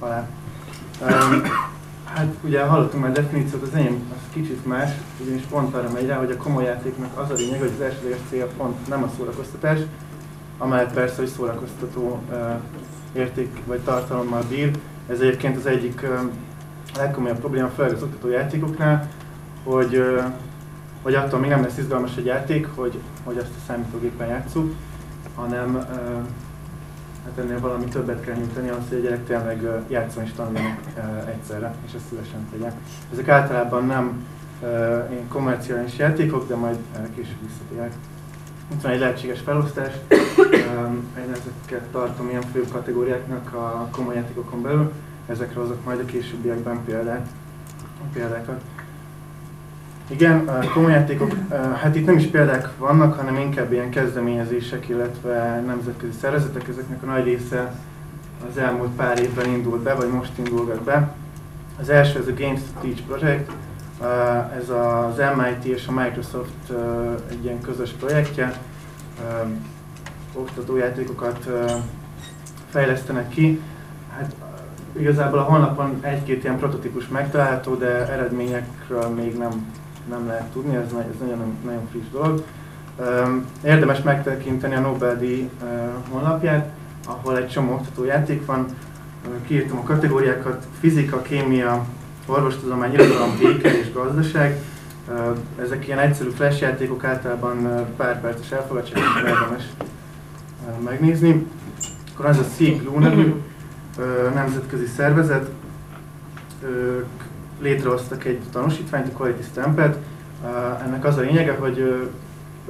alá. Um, hát ugye hallottunk már definíciót, az enyém az kicsit más, ugyanis pont arra megy rá, hogy a komoly játéknak az a lényeg, hogy az elsődleges cél pont nem a szórakoztatás, amellett persze, hogy szórakoztató uh, érték vagy tartalommal bír. Ez egyébként az egyik uh, legkomolyabb probléma, főleg az oktató játékoknál, hogy, uh, hogy attól még nem lesz izgalmas egy játék, hogy, hogy azt a számítógépen játszunk, hanem uh, hát ennél valami többet kell nyújtani az, hogy a gyerek tényleg játszon és tanuljon egyszerre, és ezt szívesen tegye. Ezek általában nem komerciális játékok, de majd erre később visszatérek. Itt van egy lehetséges felosztás, ezeket tartom ilyen fő kategóriáknak a komoly játékokon belül, ezekre hozok majd a későbbiekben példát, példákat. Igen, a komoly játékok, hát itt nem is példák vannak, hanem inkább ilyen kezdeményezések, illetve nemzetközi szervezetek, ezeknek a nagy része az elmúlt pár évben indult be, vagy most indulgat be. Az első ez a Games to Teach projekt, ez az MIT és a Microsoft egy ilyen közös projektje, oktatójátékokat fejlesztenek ki. Hát igazából a honlapon egy-két ilyen prototípus megtalálható, de eredményekről még nem nem lehet tudni, ez, nagyon, nagyon friss dolog. Érdemes megtekinteni a Nobel-díj honlapját, ahol egy csomó oktatójáték van. Kiírtam a kategóriákat, fizika, kémia, orvostudomány, irodalom, béke és gazdaság. Ezek ilyen egyszerű flash játékok, általában pár perces elfogadtság, érdemes megnézni. Akkor az a Sea nevű nemzetközi szervezet, létrehoztak egy tanúsítványt, a Quality Stampet. Ennek az a lényege, hogy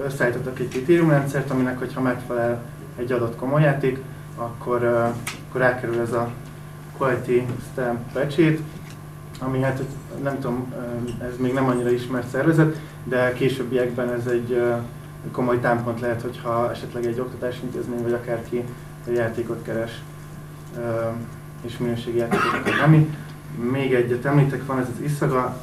összeállítottak egy kritériumrendszert, aminek, hogyha megfelel egy adott komoly játék, akkor, akkor elkerül ez a Quality Stamp pecsét, ami hát nem tudom, ez még nem annyira ismert szervezet, de későbbiekben ez egy komoly támpont lehet, hogyha esetleg egy oktatási intézmény vagy akárki játékot keres és minőségi játékokat nem. Még egyet említek, van ez az ISZAGA,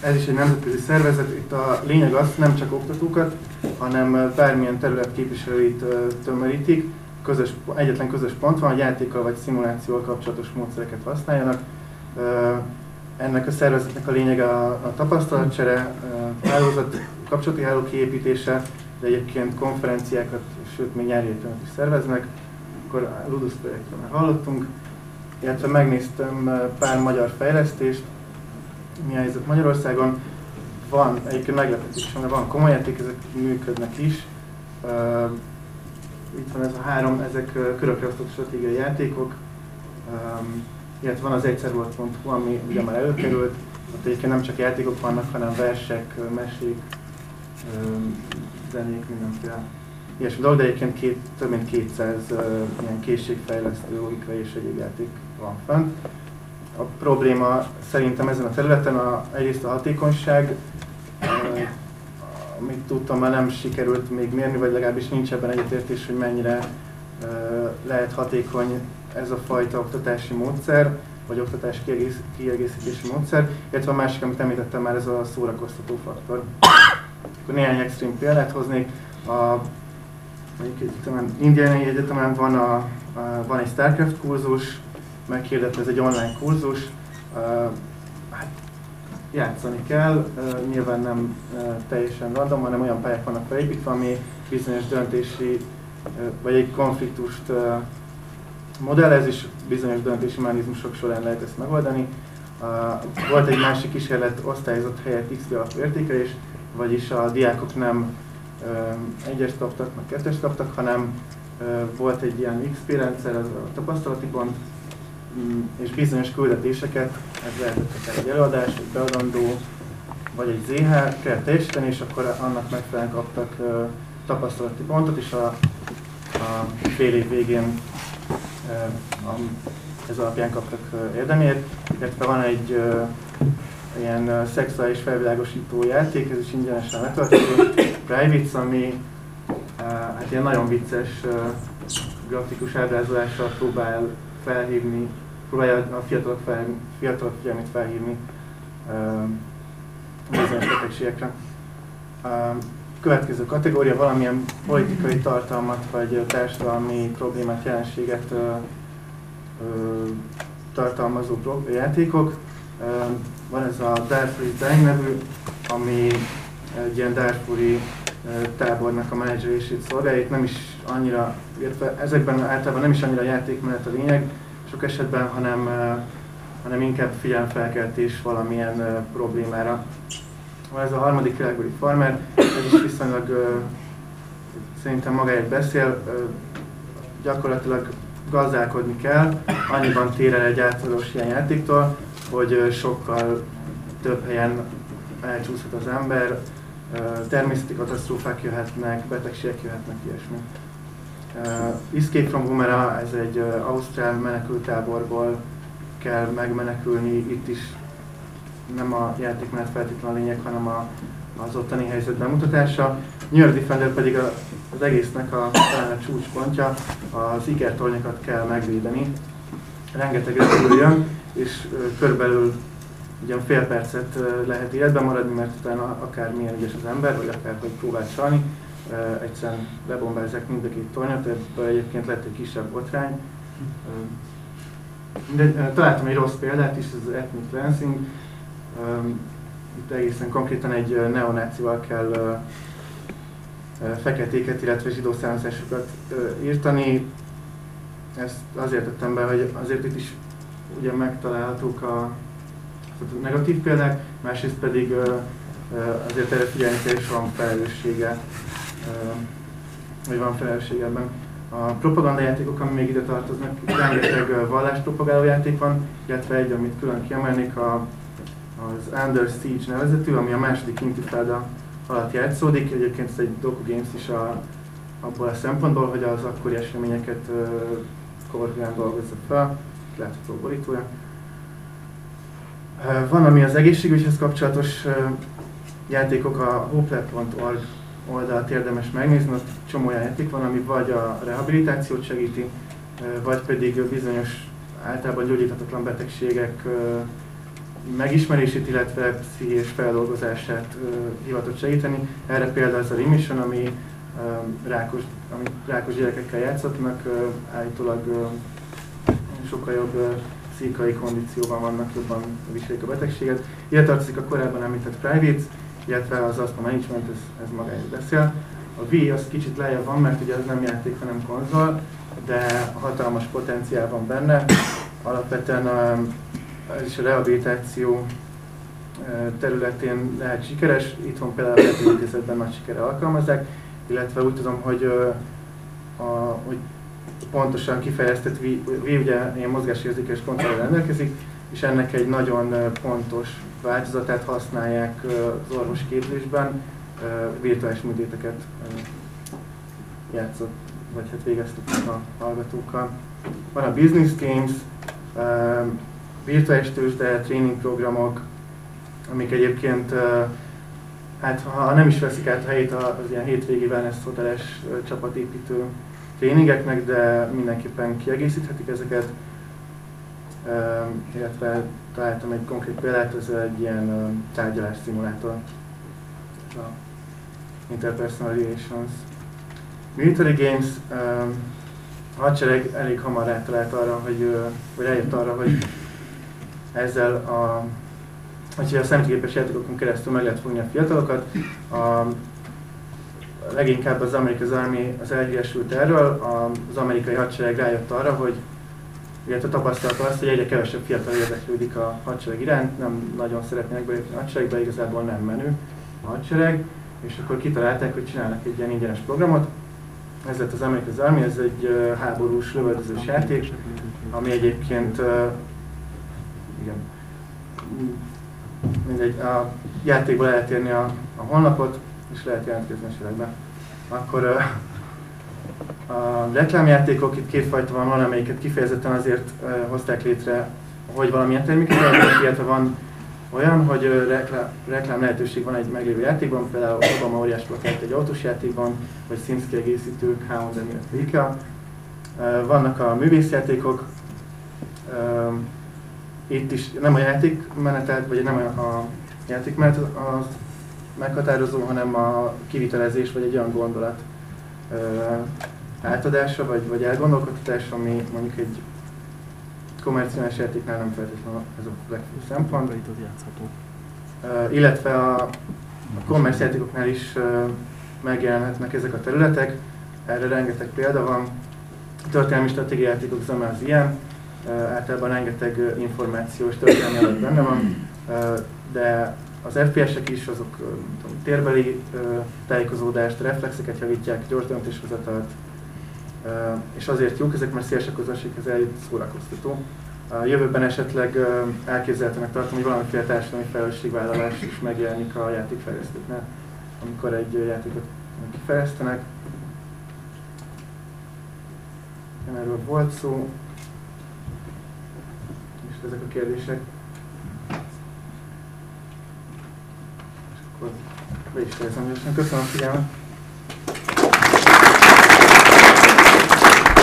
ez is egy nemzetközi szervezet, itt a lényeg az, nem csak oktatókat, hanem bármilyen terület képviselőit tömörítik. Közös, egyetlen közös pont van, hogy játékkal vagy szimulációval kapcsolatos módszereket használjanak. Ennek a szervezetnek a lényege a, a tapasztalatcsere, hálózat, kapcsolati háló kiépítése, de egyébként konferenciákat, sőt még nyári is szerveznek. Akkor a Ludus projektről már hallottunk illetve megnéztem pár magyar fejlesztést, mi a helyzet Magyarországon. Van, egyébként meglepetés, mert van komoly játék, ezek működnek is. Uh, itt van ez a három, ezek körökre osztott stratégiai játékok. Um, illetve van az egyszer volt.hu, ami ugye már előkerült. Ott egyébként nem csak játékok vannak, hanem versek, mesék, zenék, mindenféle ilyesmi dolog, de egyébként két, több mint 200 uh, ilyen készségfejlesztő, logika és egyéb játék van fent. A probléma szerintem ezen a területen a, egyrészt a hatékonyság, amit tudtam, már nem sikerült még mérni, vagy legalábbis nincs ebben egyetértés, hogy mennyire lehet hatékony ez a fajta oktatási módszer, vagy oktatás kiegészítési módszer, illetve a másik, amit említettem már, ez a szórakoztató faktor. Akkor néhány extrém példát hoznék. A melyik egyetemen, Indiai Egyetemen van, a, a, van egy StarCraft kurzus, meghirdetve ez egy online kurzus, hát játszani kell, nyilván nem teljesen random, hanem olyan pályák vannak felépítve, ami bizonyos döntési, vagy egy konfliktust modellez, és bizonyos döntési mechanizmusok során lehet ezt megoldani. Volt egy másik kísérlet, osztályozott helyett XP alapú értékelés, vagyis a diákok nem egyes kaptak, meg kettes kaptak, hanem volt egy ilyen XP rendszer, az a tapasztalati pont, és bizonyos küldetéseket, ez lehetett akár egy előadás, egy beadandó, vagy egy ZH kell teljesíteni, és akkor annak megfelelően kaptak tapasztalati pontot, és a, a fél év végén a, ez alapján kaptak érdemért, illetve van egy ilyen szexuális felvilágosító játék, ez is ingyenesen letölthető, Private, ami hát ilyen nagyon vicces grafikus ábrázolással próbál felhívni, próbálja a fiatalok, fel, fiatalok figyelmét felhívni bizonyos betegségekre. Következő kategória valamilyen politikai tartalmat vagy társadalmi problémát, jelenséget tartalmazó játékok. Van ez a Darfur Dying nevű, ami egy ilyen Darfuri tábornak a menedzselését szolgálja. Itt nem is annyira, illetve ezekben általában nem is annyira a játékmenet a lényeg, sok esetben, hanem, hanem inkább figyelemfelkeltés valamilyen problémára. Ez a harmadik világbeli farmer, ez is viszonylag szerintem magáért beszél, gyakorlatilag gazdálkodni kell, annyiban tér el egy általános ilyen játéktól, hogy sokkal több helyen elcsúszhat az ember, természeti katasztrófák jöhetnek, betegségek jöhetnek, ilyesmi. Escape from Humera, ez egy ausztrál menekültáborból kell megmenekülni, itt is nem a játékmenet feltétlenül a lényeg, hanem a, az ottani helyzet bemutatása. New York Defender pedig a, az egésznek a, talán a csúcspontja, az ikertornyokat kell megvédeni. Rengeteg repülő és körülbelül ugyan fél percet lehet életben maradni, mert utána akár milyen ügyes az ember, vagy akár hogy próbál csalni, egyszerűen lebombázzák mind a két tornyot, ebből egyébként lett egy kisebb botrány. De találtam egy rossz példát is, az ethnic cleansing. Itt egészen konkrétan egy neonácival kell feketéket, illetve zsidó származásokat írtani. Ezt azért tettem be, hogy azért itt is ugye megtaláltuk a, a negatív példák, másrészt pedig azért erre figyelni kell, és van felelőssége, vagy van felelőssége ebben. A propagandajátékok, ami még ide tartoznak, rengeteg valláspropagáló játék van, illetve egy, amit külön kiemelnék, a, az Under Siege nevezetű, ami a második intifáda alatt játszódik. Egyébként ez egy Doku Games is a, abból a szempontból, hogy az akkori eseményeket uh, korrigán dolgozza fel, látható borítója. Van, ami az egészségügyhez kapcsolatos játékok, a hoplab.org oldalt érdemes megnézni, ott csomó játék van, ami vagy a rehabilitációt segíti, vagy pedig bizonyos általában gyógyíthatatlan betegségek megismerését, illetve pszichés feldolgozását hivatott segíteni. Erre például ez a Remission, ami rákos, ami rákos gyerekekkel játszottak, állítólag sokkal jobb pszichai kondícióban vannak, jobban viselik a betegséget. Ide tartozik a korábban említett Private, illetve az Aspa Management, ez, ez magáért beszél. A Wii az kicsit lejjebb van, mert ugye az nem játék, hanem konzol, de hatalmas potenciál van benne. Alapvetően ez is a rehabilitáció területén lehet sikeres, itthon például a intézetben nagy sikere alkalmazzák, illetve úgy tudom, hogy, a, hogy pontosan kifejeztett Wii, Wii ugye ilyen mozgásérzékes kontrollra rendelkezik, és ennek egy nagyon pontos változatát használják az orvosképzésben, virtuális műtéteket játszott, vagy hát végeztek a hallgatókkal. Van a Business Games, virtuális tőzsde, tréningprogramok, amik egyébként hát ha nem is veszik át a helyét az ilyen hétvégi wellness hoteles csapatépítő tréningeknek, de mindenképpen kiegészíthetik ezeket. Illetve találtam egy konkrét példát, ez egy ilyen tárgyalás szimulátor. A Interpersonal Relations. Military Games, a hadsereg elég hamar rátalált arra, hogy, vagy eljött arra, hogy ezzel a hogyha a szemtégépes játékokon keresztül meg lehet fogni a fiatalokat. A, leginkább az America's Army az elhíresült erről, az amerikai hadsereg rájött arra, hogy illetve tapasztalta azt, hogy egyre kevesebb fiatal érdeklődik a hadsereg iránt, nem nagyon szeretnének belépni a hadseregbe, igazából nem menő a hadsereg, és akkor kitalálták, hogy csinálnak egy ilyen ingyenes programot. Ez lett az America's Army, ez egy háborús, lövöldözős játék, ami egyébként igen. Mindegy, a játékból lehet érni a, a honlapot, és lehet jelentkezni esetleg Akkor a reklámjátékok, itt kétfajta van, van amelyiket kifejezetten azért hozták létre, hogy valamilyen terméket lehet, illetve van olyan, hogy reklám, reklám lehetőség van egy meglévő játékban, például Obama óriás plakát egy autós játékban, vagy Sims kiegészítők, Hound, Uh, vannak a művészjátékok, itt is nem a játékmenetet, vagy nem a játékmenet az meghatározó, hanem a kivitelezés, vagy egy olyan gondolat átadása, vagy, vagy elgondolkodtatás, ami mondjuk egy kommerciális játéknál nem feltétlenül ez a legfőbb szempont. játszható. Uh, illetve a, a kommerci játékoknál is uh, megjelenhetnek ezek a területek. Erre rengeteg példa van. A történelmi stratégiai játékok zöme az ilyen. Uh, általában rengeteg uh, információs történelmi adat benne van, uh, de az FPS-ek is azok uh, tudom, térbeli uh, tájékozódást, reflexeket javítják, gyors döntéshozatalt, és azért jók ezek, mert szélesebb közönséghez eljut szórakoztató. A jövőben esetleg elképzelhetőnek tartom, hogy valamiféle társadalmi felelősségvállalás is megjelenik a játékfejlesztőknél, amikor egy játékot kifejlesztenek. Erről volt szó. És ezek a kérdések. És akkor be is fejezem. Köszönöm a figyelmet.